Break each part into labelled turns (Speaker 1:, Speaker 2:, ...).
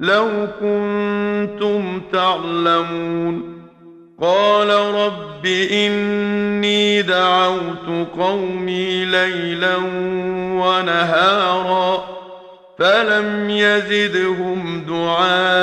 Speaker 1: لو كنتم تعلمون قال رب إني دعوت قومي ليلا ونهارا فلم يزدهم دعائي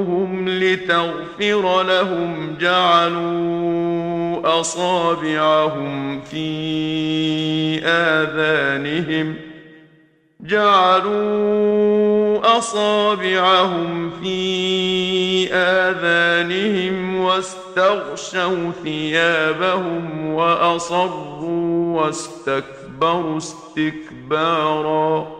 Speaker 1: دعوتهم لتغفر لهم جعلوا اصابعهم في اذانهم جعلوا اصابعهم في اذانهم واستغشوا ثيابهم واصروا واستكبروا استكبارا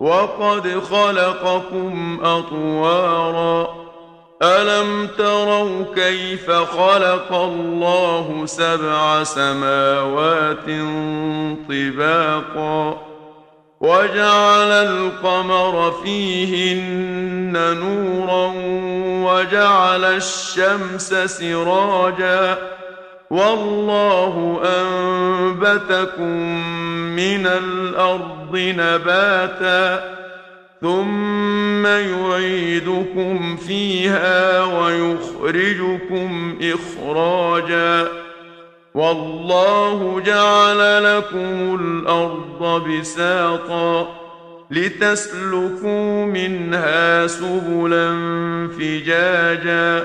Speaker 1: وقد خلقكم أطوارا. ألم تروا كيف خلق الله سبع سماوات طباقا؟ وجعل القمر فيهن نورا وجعل الشمس سراجا. والله أنبتكم من الأرض نباتا ثم يعيدكم فيها ويخرجكم إخراجا والله جعل لكم الأرض بساطا لتسلكوا منها سبلا فجاجا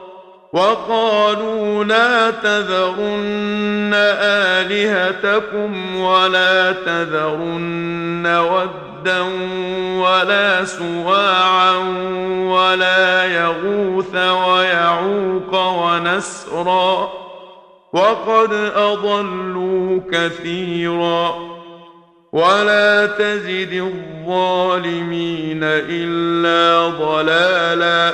Speaker 1: وقالوا لا تذرن آلهتكم ولا تذرن ودا ولا سواعا ولا يغوث ويعوق ونسرا وقد أضلوا كثيرا ولا تزد الظالمين إلا ضلالا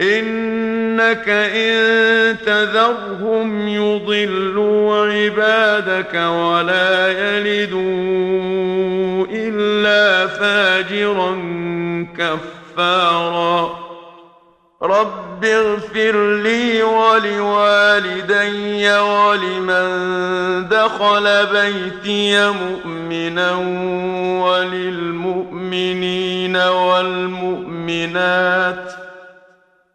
Speaker 1: إنك إن تذرهم يضلوا عبادك ولا يلدوا إلا فاجرا كفارا. رب اغفر لي ولوالدي ولمن دخل بيتي مؤمنا وللمؤمنين والمؤمنات ۖ